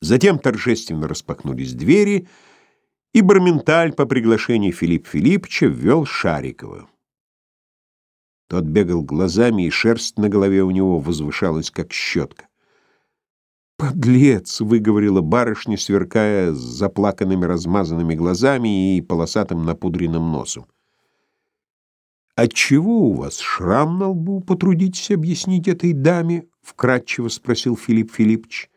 Затем торжественно распахнулись двери, и Барменталь по приглашению Филипп Филипповича ввел Шарикова. Тот бегал глазами, и шерсть на голове у него возвышалась, как щетка. «Подлец!» — выговорила барышня, сверкая заплаканными размазанными глазами и полосатым напудренным носом. «Отчего у вас шрам на лбу? Потрудитесь объяснить этой даме?» — вкратчиво спросил Филипп Филиппович.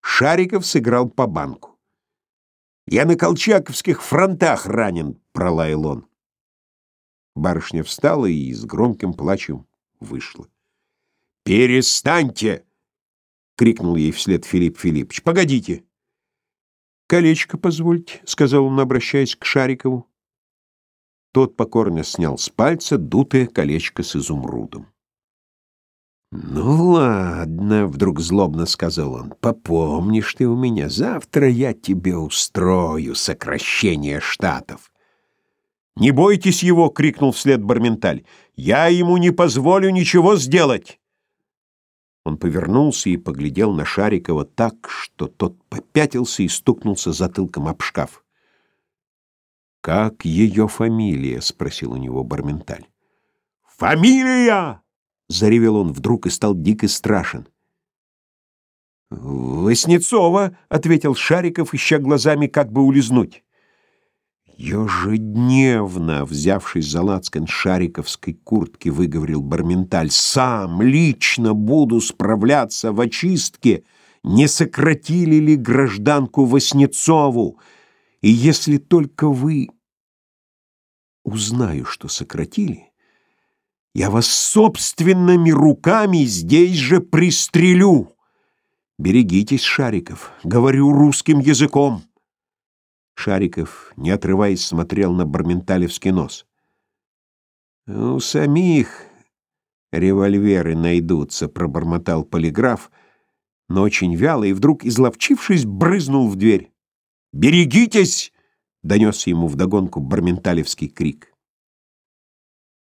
Шариков сыграл по банку. «Я на колчаковских фронтах ранен!» — пролаял он. Барышня встала и с громким плачем вышла. «Перестаньте!» — крикнул ей вслед Филипп Филиппович. «Погодите!» «Колечко, позвольте», — сказал он, обращаясь к Шарикову. Тот покорно снял с пальца дутое колечко с изумрудом. «Ну ладно», — вдруг злобно сказал он, — «попомнишь ты у меня, завтра я тебе устрою сокращение штатов». «Не бойтесь его!» — крикнул вслед Барменталь. «Я ему не позволю ничего сделать!» Он повернулся и поглядел на Шарикова так, что тот попятился и стукнулся затылком об шкаф. «Как ее фамилия?» — спросил у него Барменталь. «Фамилия!» — заревел он вдруг и стал дико страшен. «Воснецова!» — ответил Шариков, ища глазами, как бы улизнуть. «Ежедневно, взявшись за лацкан шариковской куртки, выговорил Барменталь, «сам лично буду справляться в очистке, не сократили ли гражданку Воснецову, и если только вы...» «Узнаю, что сократили, я вас собственными руками здесь же пристрелю. Берегитесь, Шариков, говорю русским языком». Шариков, не отрываясь, смотрел на Барменталевский нос. «У самих револьверы найдутся», — пробормотал полиграф, но очень вяло и вдруг, изловчившись, брызнул в дверь. «Берегитесь!» — донесся ему вдогонку Барменталевский крик.